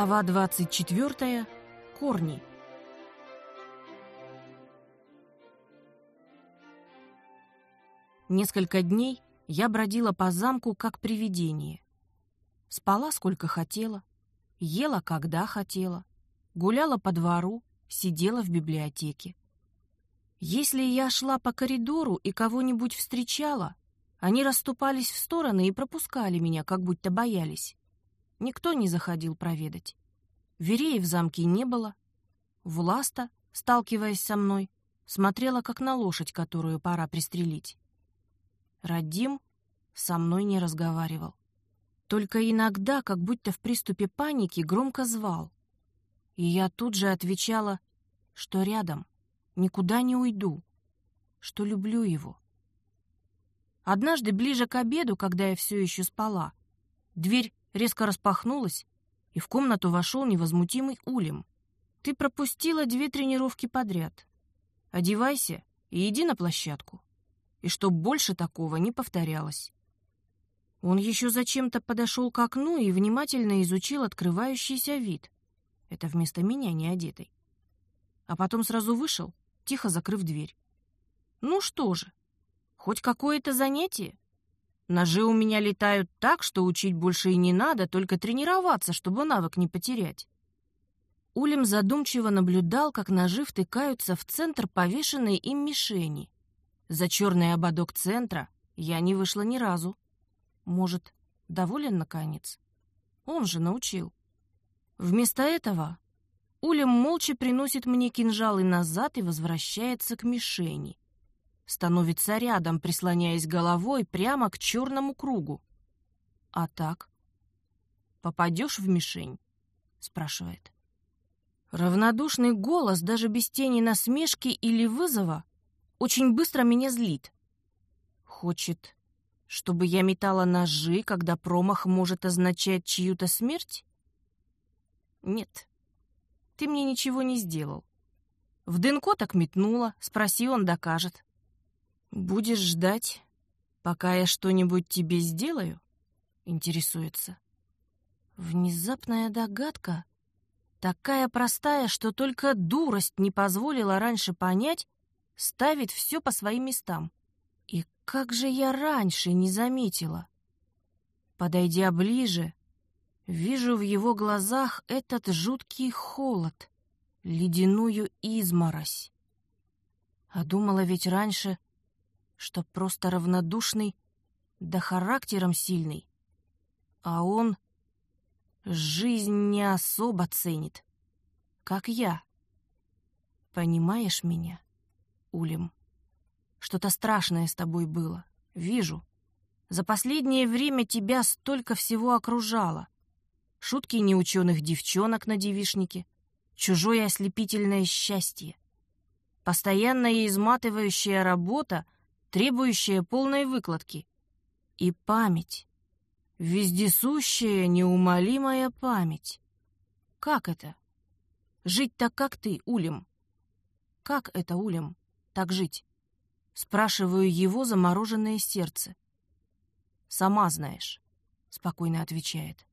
Глава 24. Корни. Несколько дней я бродила по замку как привидение. Спала сколько хотела, ела когда хотела, гуляла по двору, сидела в библиотеке. Если я шла по коридору и кого-нибудь встречала, они расступались в стороны и пропускали меня, как будто боялись. Никто не заходил проведать. Вереи в замке не было. Власта, сталкиваясь со мной, смотрела, как на лошадь, которую пора пристрелить. Радим со мной не разговаривал. Только иногда, как будто в приступе паники, громко звал. И я тут же отвечала, что рядом, никуда не уйду, что люблю его. Однажды, ближе к обеду, когда я все еще спала, дверь резко распахнулась, и в комнату вошел невозмутимый Улем. «Ты пропустила две тренировки подряд. Одевайся и иди на площадку. И чтоб больше такого не повторялось». Он еще зачем-то подошел к окну и внимательно изучил открывающийся вид. Это вместо меня не одетый. А потом сразу вышел, тихо закрыв дверь. «Ну что же, хоть какое-то занятие?» Ножи у меня летают так, что учить больше и не надо, только тренироваться, чтобы навык не потерять. Улем задумчиво наблюдал, как ножи втыкаются в центр повешенной им мишени. За черный ободок центра я не вышла ни разу. Может, доволен, наконец? Он же научил. Вместо этого Улем молча приносит мне кинжалы назад и возвращается к мишени становится рядом, прислоняясь головой прямо к черному кругу. «А так? Попадешь в мишень?» — спрашивает. Равнодушный голос, даже без тени насмешки или вызова, очень быстро меня злит. Хочет, чтобы я метала ножи, когда промах может означать чью-то смерть? Нет, ты мне ничего не сделал. В Дынко так метнула, спроси, он докажет. «Будешь ждать, пока я что-нибудь тебе сделаю?» — интересуется. Внезапная догадка, такая простая, что только дурость не позволила раньше понять, ставит все по своим местам. И как же я раньше не заметила? Подойдя ближе, вижу в его глазах этот жуткий холод, ледяную изморозь. А думала ведь раньше — что просто равнодушный, да характером сильный. А он жизнь не особо ценит, как я. Понимаешь меня, Улем? Что-то страшное с тобой было, вижу. За последнее время тебя столько всего окружало. Шутки неученых девчонок на девишнике, чужое ослепительное счастье. Постоянная изматывающая работа — требующая полной выкладки. И память. Вездесущая, неумолимая память. Как это? Жить так, как ты, Улем. Как это, Улем, так жить? Спрашиваю его замороженное сердце. «Сама знаешь», — спокойно отвечает.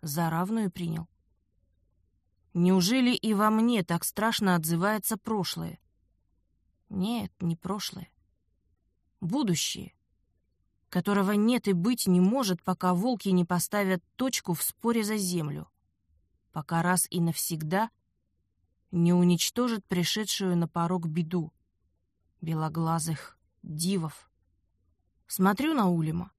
За равную принял. Неужели и во мне так страшно отзывается прошлое? Нет, не прошлое. Будущее, которого нет и быть не может, пока волки не поставят точку в споре за землю, пока раз и навсегда не уничтожат пришедшую на порог беду белоглазых дивов. Смотрю на Улима,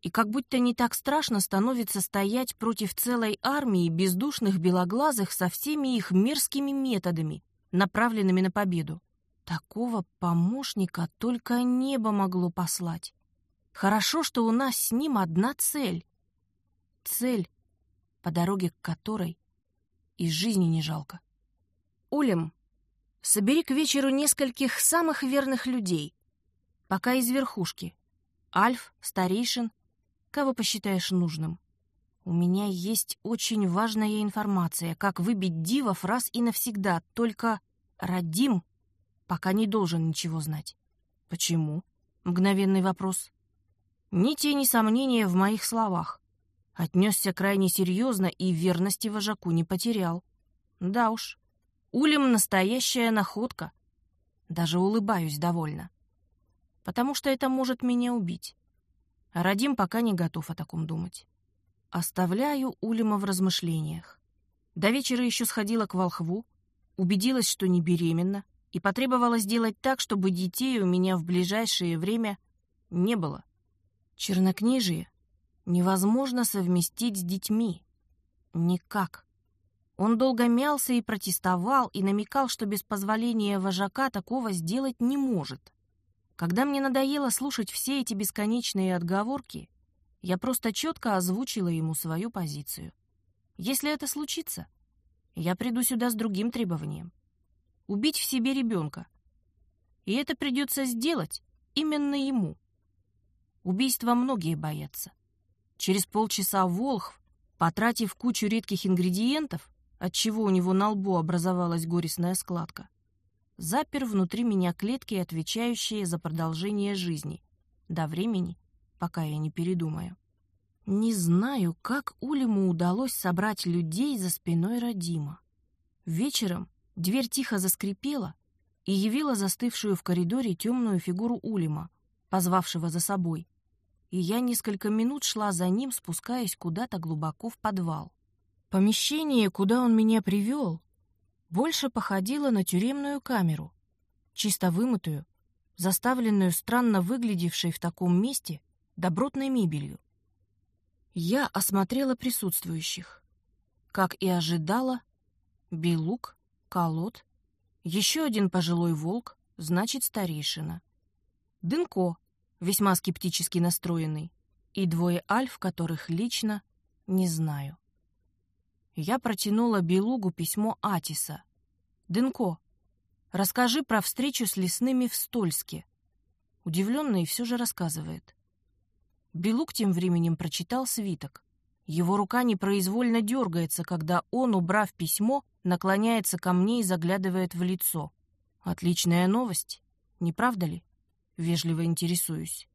и как будто не так страшно становится стоять против целой армии бездушных белоглазых со всеми их мерзкими методами, направленными на победу. Такого помощника только небо могло послать. Хорошо, что у нас с ним одна цель. Цель, по дороге к которой и жизни не жалко. Улем, собери к вечеру нескольких самых верных людей. Пока из верхушки. Альф, старейшин, кого посчитаешь нужным. У меня есть очень важная информация, как выбить дивов раз и навсегда, только Радим пока не должен ничего знать. Почему? Мгновенный вопрос. Ни тени сомнения в моих словах. Отнесся крайне серьезно и верности вожаку не потерял. Да уж, Улем настоящая находка. Даже улыбаюсь довольно. Потому что это может меня убить. Радим пока не готов о таком думать. Оставляю Улема в размышлениях. До вечера еще сходила к волхву, убедилась, что не беременна, и потребовала сделать так, чтобы детей у меня в ближайшее время не было. Чернокнижие невозможно совместить с детьми. Никак. Он долго мялся и протестовал, и намекал, что без позволения вожака такого сделать не может. Когда мне надоело слушать все эти бесконечные отговорки, я просто четко озвучила ему свою позицию. Если это случится, я приду сюда с другим требованием. Убить в себе ребенка. И это придется сделать именно ему. Убийства многие боятся. Через полчаса Волхв, потратив кучу редких ингредиентов, отчего у него на лбу образовалась горестная складка, запер внутри меня клетки, отвечающие за продолжение жизни, до времени, пока я не передумаю. Не знаю, как Улиму удалось собрать людей за спиной Родима. Вечером дверь тихо заскрипела и явила застывшую в коридоре темную фигуру Улима, позвавшего за собой. И я несколько минут шла за ним, спускаясь куда-то глубоко в подвал. Помещение, куда он меня привел, больше походило на тюремную камеру, чисто вымытую, заставленную странно выглядевшей в таком месте добротной мебелью. Я осмотрела присутствующих. Как и ожидала, Белук, Колод, еще один пожилой волк, значит, старейшина. Дынко, весьма скептически настроенный, и двое альф, которых лично не знаю. Я протянула Белугу письмо Атиса. «Дынко, расскажи про встречу с лесными в Стольске». Удивленный все же рассказывает. Белуг тем временем прочитал свиток. Его рука непроизвольно дергается, когда он, убрав письмо, наклоняется ко мне и заглядывает в лицо. Отличная новость, не правда ли? Вежливо интересуюсь.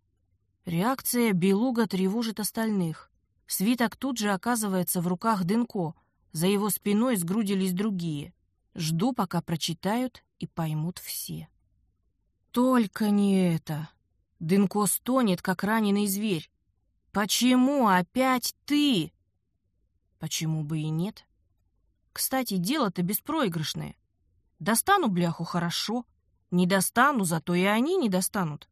Реакция Белуга тревожит остальных. Свиток тут же оказывается в руках Дынко, за его спиной сгрудились другие. Жду, пока прочитают и поймут все. Только не это. Дынко стонет, как раненый зверь. Почему опять ты? Почему бы и нет? Кстати, дело-то беспроигрышное. Достану бляху хорошо, не достану, зато и они не достанут.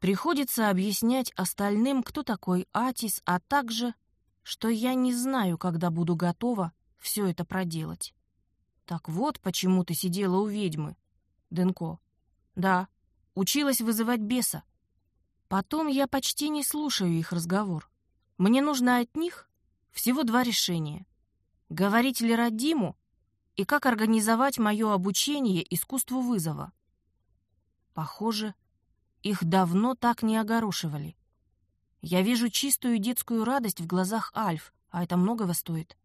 Приходится объяснять остальным, кто такой Атис, а также, что я не знаю, когда буду готова все это проделать. Так вот, почему ты сидела у ведьмы, Денко. Да, училась вызывать беса. Потом я почти не слушаю их разговор. Мне нужно от них всего два решения. Говорить ли Радиму и как организовать мое обучение искусству вызова. Похоже, их давно так не огорошивали. Я вижу чистую детскую радость в глазах Альф, а это многого стоит.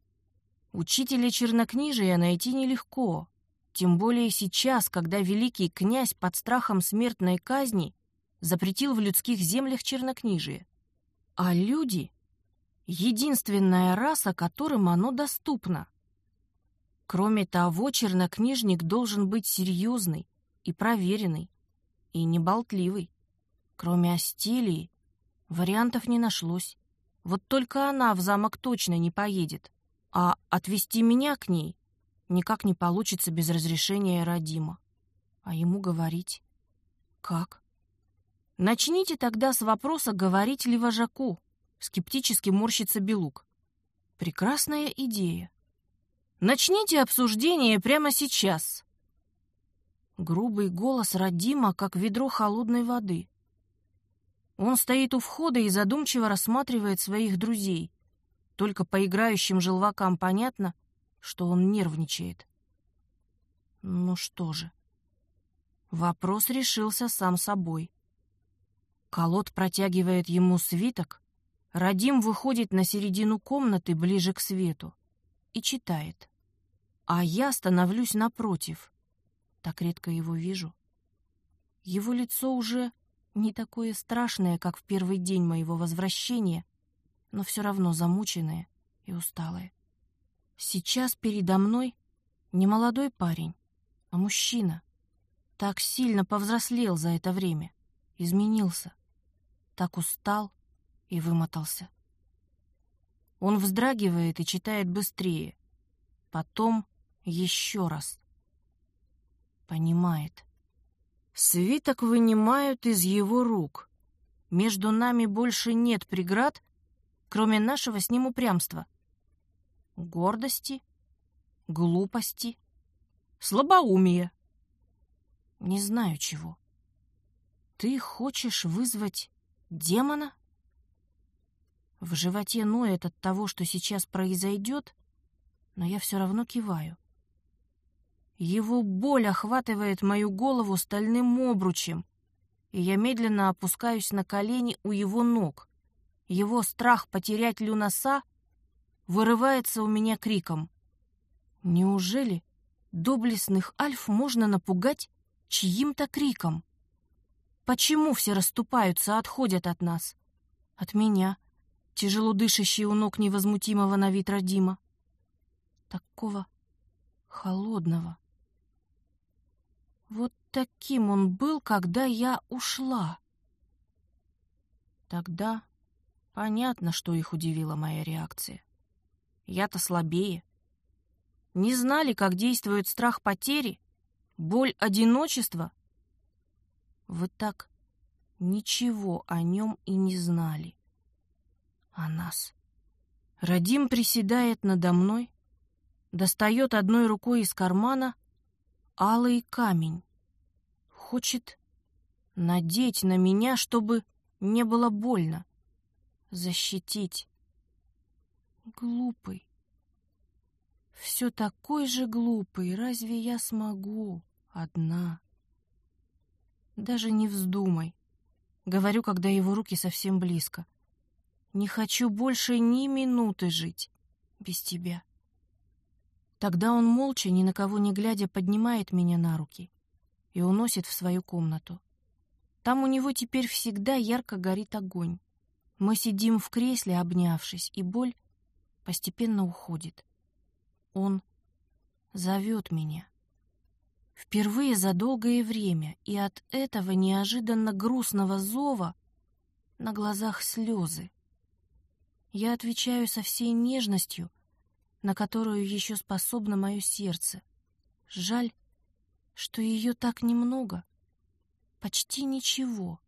Учителя чернокнижия найти нелегко, тем более сейчас, когда великий князь под страхом смертной казни запретил в людских землях чернокнижие. А люди — единственная раса, которым оно доступно. Кроме того, чернокнижник должен быть серьезный и проверенный, и неболтливый. Кроме Астелии, вариантов не нашлось. Вот только она в замок точно не поедет. А отвести меня к ней никак не получится без разрешения Радима. А ему говорить как? Начните тогда с вопроса, говорить ли вожаку, скептически морщится Белук. Прекрасная идея. Начните обсуждение прямо сейчас. Грубый голос Радима, как ведро холодной воды. Он стоит у входа и задумчиво рассматривает своих друзей. Только по играющим желвакам понятно, что он нервничает. Ну что же. Вопрос решился сам собой. Колод протягивает ему свиток, Радим выходит на середину комнаты ближе к свету и читает. А я становлюсь напротив. Так редко его вижу. Его лицо уже не такое страшное, как в первый день моего возвращения — но все равно замученные и усталые. Сейчас передо мной не молодой парень, а мужчина. Так сильно повзрослел за это время, изменился, так устал и вымотался. Он вздрагивает и читает быстрее, потом еще раз. Понимает. Свиток вынимают из его рук. Между нами больше нет преград, кроме нашего с ним упрямства. Гордости, глупости, слабоумия. Не знаю чего. Ты хочешь вызвать демона? В животе ноет от того, что сейчас произойдет, но я все равно киваю. Его боль охватывает мою голову стальным обручем, и я медленно опускаюсь на колени у его ног. Его страх потерять Люнаса вырывается у меня криком. Неужели доблестных альф можно напугать чьим-то криком? Почему все расступаются, отходят от нас? От меня, тяжело дышащий у ног невозмутимого на вид Родима. Такого холодного. Вот таким он был, когда я ушла. Тогда понятно, что их удивила моя реакция. Я-то слабее. Не знали, как действует страх потери, боль одиночества. Вы так ничего о нем и не знали. О нас. Радим приседает надо мной, достает одной рукой из кармана алый камень. Хочет надеть на меня, чтобы не было больно. Защитить. Глупый. Все такой же глупый. Разве я смогу одна? Даже не вздумай. Говорю, когда его руки совсем близко. Не хочу больше ни минуты жить без тебя. Тогда он молча, ни на кого не глядя, поднимает меня на руки и уносит в свою комнату. Там у него теперь всегда ярко горит огонь. Мы сидим в кресле, обнявшись, и боль постепенно уходит. Он зовет меня. Впервые за долгое время, и от этого неожиданно грустного зова на глазах слезы. Я отвечаю со всей нежностью, на которую еще способно мое сердце. Жаль, что ее так немного, почти ничего.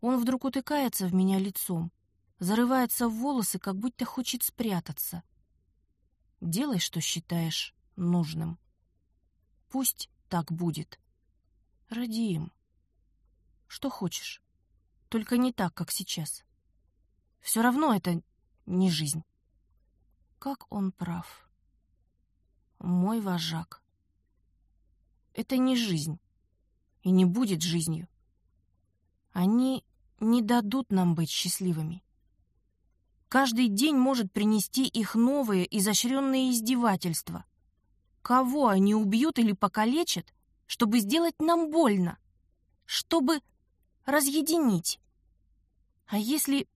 Он вдруг утыкается в меня лицом, зарывается в волосы, как будто хочет спрятаться. Делай, что считаешь нужным. Пусть так будет. Ради им. Что хочешь, только не так, как сейчас. Все равно это не жизнь. Как он прав. Мой вожак. Это не жизнь. И не будет жизнью. Они не дадут нам быть счастливыми. Каждый день может принести их новые изощренные издевательства. Кого они убьют или покалечат, чтобы сделать нам больно, чтобы разъединить? А если...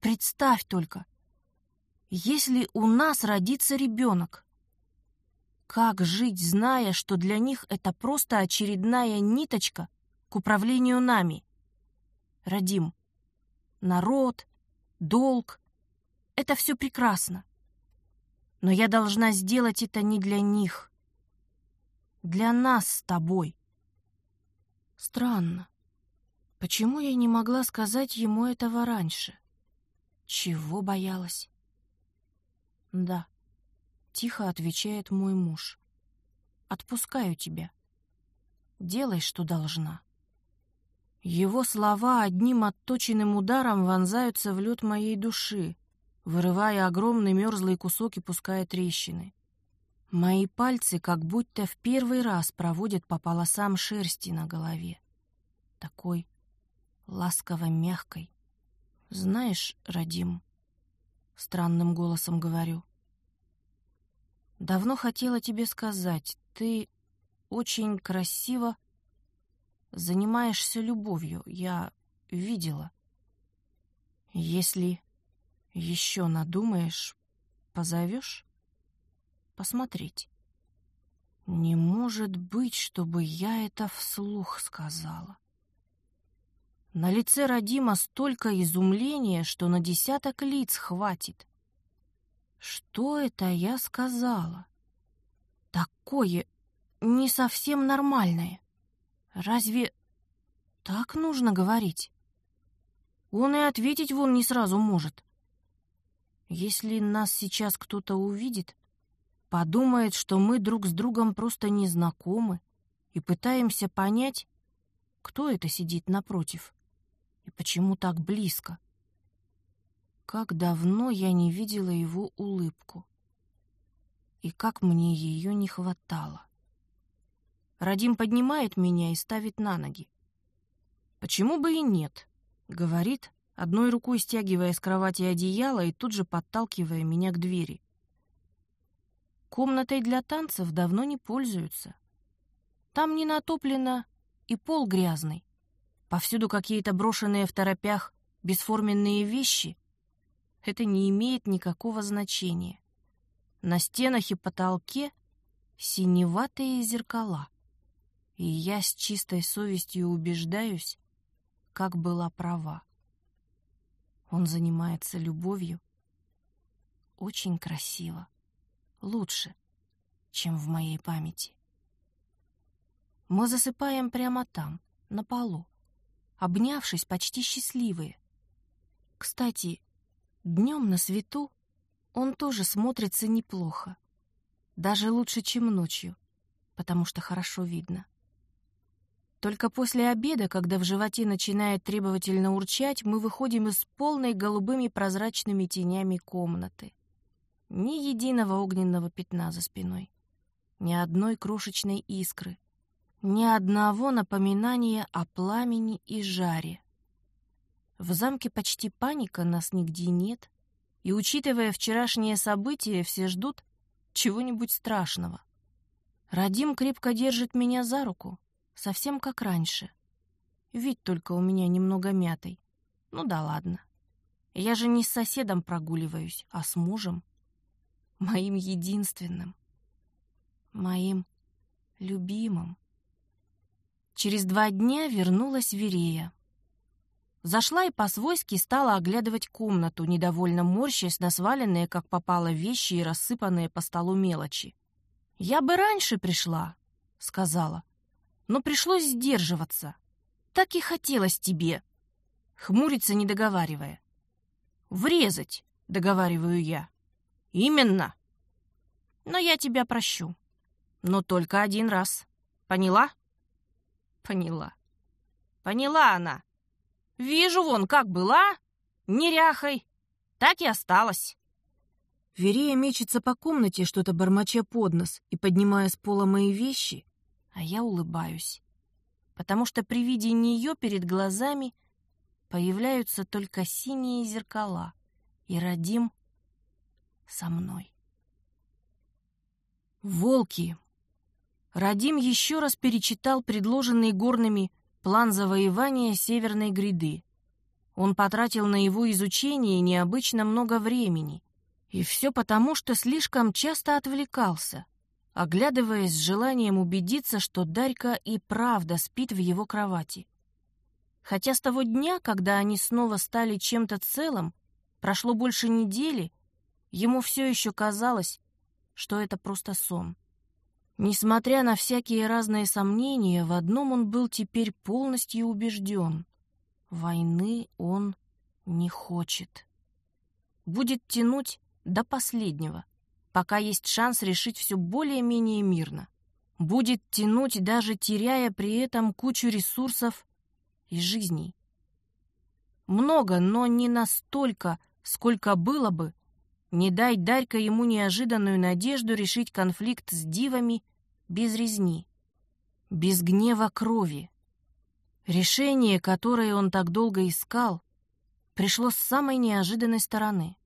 Представь только, если у нас родится ребенок? Как жить, зная, что для них это просто очередная ниточка к управлению нами? Родим. Народ, долг — это все прекрасно. Но я должна сделать это не для них. Для нас с тобой. Странно. Почему я не могла сказать ему этого раньше? Чего боялась? «Да», — тихо отвечает мой муж. «Отпускаю тебя. Делай, что должна». Его слова одним отточенным ударом вонзаются в лед моей души, вырывая огромный мерзлый кусок и пуская трещины. Мои пальцы как будто в первый раз проводят по полосам шерсти на голове. Такой ласково-мягкой. Знаешь, Радим, странным голосом говорю. Давно хотела тебе сказать, ты очень красиво занимаешься любовью, я видела. Если Еще надумаешь, позовешь? Посмотреть. Не может быть, чтобы я это вслух сказала. На лице Радима столько изумления, что на десяток лиц хватит. Что это я сказала? Такое не совсем нормальное. Разве так нужно говорить? Он и ответить вон не сразу может. Если нас сейчас кто-то увидит, подумает, что мы друг с другом просто не знакомы и пытаемся понять, кто это сидит напротив и почему так близко. Как давно я не видела его улыбку. И как мне ее не хватало. Радим поднимает меня и ставит на ноги. «Почему бы и нет?» — говорит, одной рукой стягивая с кровати одеяло и тут же подталкивая меня к двери. Комнатой для танцев давно не пользуются. Там не натоплено и пол грязный. Повсюду какие-то брошенные в торопях бесформенные вещи. Это не имеет никакого значения. На стенах и потолке синеватые зеркала. И я с чистой совестью убеждаюсь, как была права. Он занимается любовью. Очень красиво. Лучше, чем в моей памяти. Мы засыпаем прямо там, на полу, обнявшись почти счастливые. Кстати, днем на свету он тоже смотрится неплохо. Даже лучше, чем ночью, потому что хорошо видно. Только после обеда, когда в животе начинает требовательно урчать, мы выходим из полной голубыми прозрачными тенями комнаты. Ни единого огненного пятна за спиной, ни одной крошечной искры, ни одного напоминания о пламени и жаре. В замке почти паника, нас нигде нет, и, учитывая вчерашние события, все ждут чего-нибудь страшного. Радим крепко держит меня за руку, совсем как раньше. Вид только у меня немного мятый. Ну да ладно. Я же не с соседом прогуливаюсь, а с мужем. Моим единственным. Моим любимым. Через два дня вернулась Верея. Зашла и по-свойски стала оглядывать комнату, недовольно морщась на сваленные, как попало, вещи и рассыпанные по столу мелочи. «Я бы раньше пришла», — сказала но пришлось сдерживаться. Так и хотелось тебе. Хмурится, не договаривая. Врезать, договариваю я. Именно. Но я тебя прощу. Но только один раз. Поняла? Поняла. Поняла она. Вижу вон, как была, неряхой, так и осталась. Верея мечется по комнате, что-то бормоча под нос и поднимая с пола мои вещи, а я улыбаюсь, потому что при виде нее перед глазами появляются только синие зеркала, и Радим со мной. Волки. Радим еще раз перечитал предложенный горными план завоевания Северной гряды. Он потратил на его изучение необычно много времени. И все потому, что слишком часто отвлекался — оглядываясь с желанием убедиться, что Дарька и правда спит в его кровати. Хотя с того дня, когда они снова стали чем-то целым, прошло больше недели, ему все еще казалось, что это просто сон. Несмотря на всякие разные сомнения, в одном он был теперь полностью убежден. Войны он не хочет. Будет тянуть до последнего — пока есть шанс решить все более-менее мирно. Будет тянуть, даже теряя при этом кучу ресурсов и жизней. Много, но не настолько, сколько было бы, не дай Дарька ему неожиданную надежду решить конфликт с дивами без резни, без гнева крови. Решение, которое он так долго искал, пришло с самой неожиданной стороны.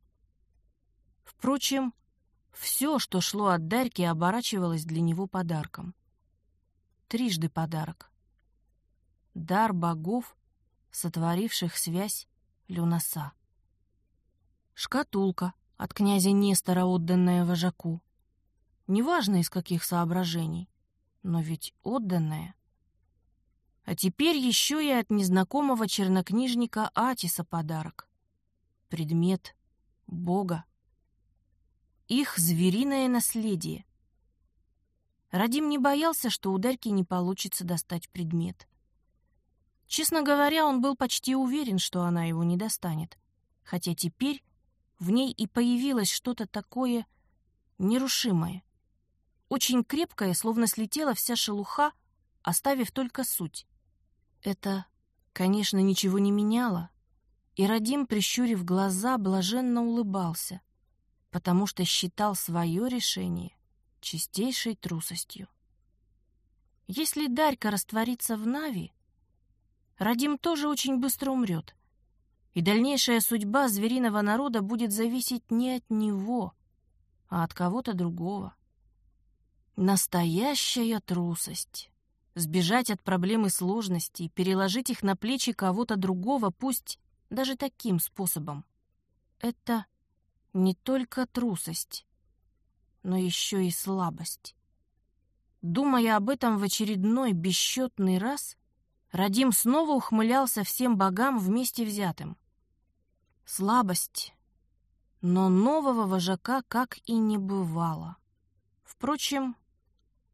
Впрочем, все, что шло от Дарьки, оборачивалось для него подарком. Трижды подарок. Дар богов, сотворивших связь Люнаса. Шкатулка от князя Нестора, отданная вожаку. Неважно, из каких соображений, но ведь отданная. А теперь еще и от незнакомого чернокнижника Атиса подарок. Предмет Бога. Их звериное наследие. Радим не боялся, что у Дарьки не получится достать предмет. Честно говоря, он был почти уверен, что она его не достанет. Хотя теперь в ней и появилось что-то такое нерушимое. Очень крепкое, словно слетела вся шелуха, оставив только суть. Это, конечно, ничего не меняло, и Радим, прищурив глаза, блаженно улыбался, потому что считал свое решение чистейшей трусостью. Если Дарька растворится в Нави, Радим тоже очень быстро умрет, и дальнейшая судьба звериного народа будет зависеть не от него, а от кого-то другого. Настоящая трусость. Сбежать от проблем и сложностей, переложить их на плечи кого-то другого, пусть даже таким способом. Это не только трусость, но еще и слабость. Думая об этом в очередной бесчетный раз, Радим снова ухмылялся всем богам вместе взятым. Слабость. Но нового вожака как и не бывало. Впрочем,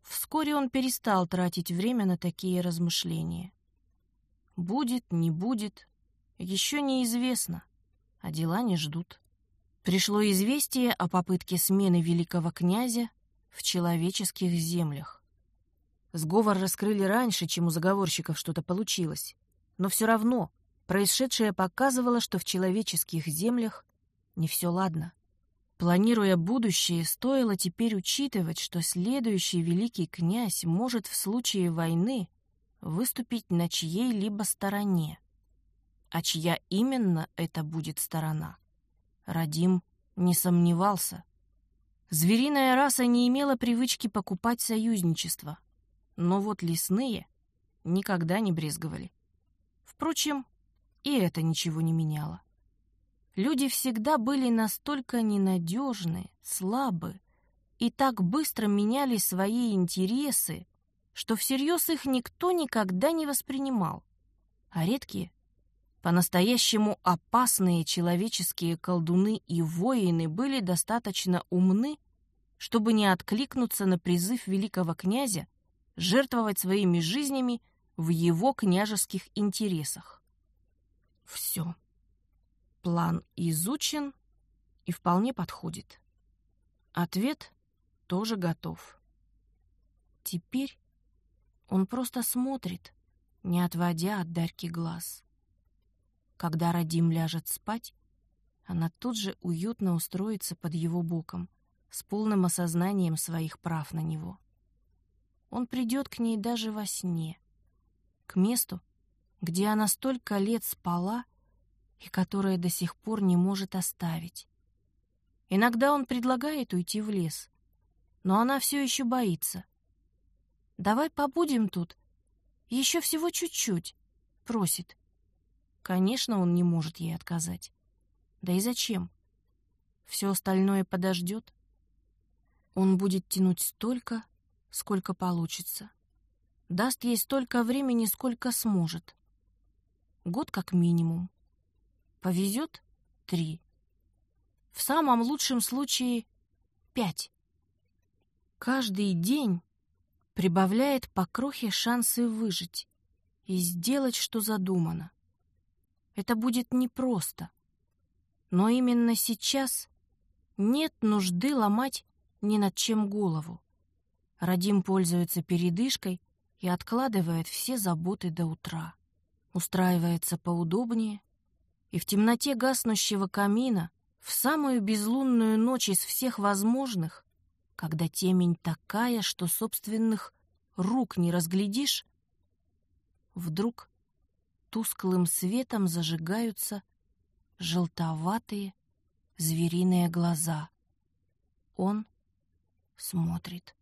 вскоре он перестал тратить время на такие размышления. Будет, не будет, еще неизвестно, а дела не ждут пришло известие о попытке смены великого князя в человеческих землях. Сговор раскрыли раньше, чем у заговорщиков что-то получилось. Но все равно происшедшее показывало, что в человеческих землях не все ладно. Планируя будущее, стоило теперь учитывать, что следующий великий князь может в случае войны выступить на чьей-либо стороне. А чья именно это будет сторона? Радим не сомневался. Звериная раса не имела привычки покупать союзничество, но вот лесные никогда не брезговали. Впрочем, и это ничего не меняло. Люди всегда были настолько ненадежны, слабы и так быстро меняли свои интересы, что всерьез их никто никогда не воспринимал, а редкие по-настоящему опасные человеческие колдуны и воины были достаточно умны, чтобы не откликнуться на призыв великого князя жертвовать своими жизнями в его княжеских интересах. Все. План изучен и вполне подходит. Ответ тоже готов. Теперь он просто смотрит, не отводя от Дарьки глаз. Когда Радим ляжет спать, она тут же уютно устроится под его боком, с полным осознанием своих прав на него. Он придет к ней даже во сне, к месту, где она столько лет спала и которое до сих пор не может оставить. Иногда он предлагает уйти в лес, но она все еще боится. «Давай побудем тут, еще всего чуть-чуть», — просит. Конечно, он не может ей отказать. Да и зачем? Все остальное подождет. Он будет тянуть столько, сколько получится. Даст ей столько времени, сколько сможет. Год как минимум. Повезет — три. В самом лучшем случае — пять. Каждый день прибавляет по крохе шансы выжить и сделать, что задумано. Это будет непросто. Но именно сейчас нет нужды ломать ни над чем голову. Радим пользуется передышкой и откладывает все заботы до утра. Устраивается поудобнее, и в темноте гаснущего камина, в самую безлунную ночь из всех возможных, когда темень такая, что собственных рук не разглядишь, вдруг тусклым светом зажигаются желтоватые звериные глаза. Он смотрит.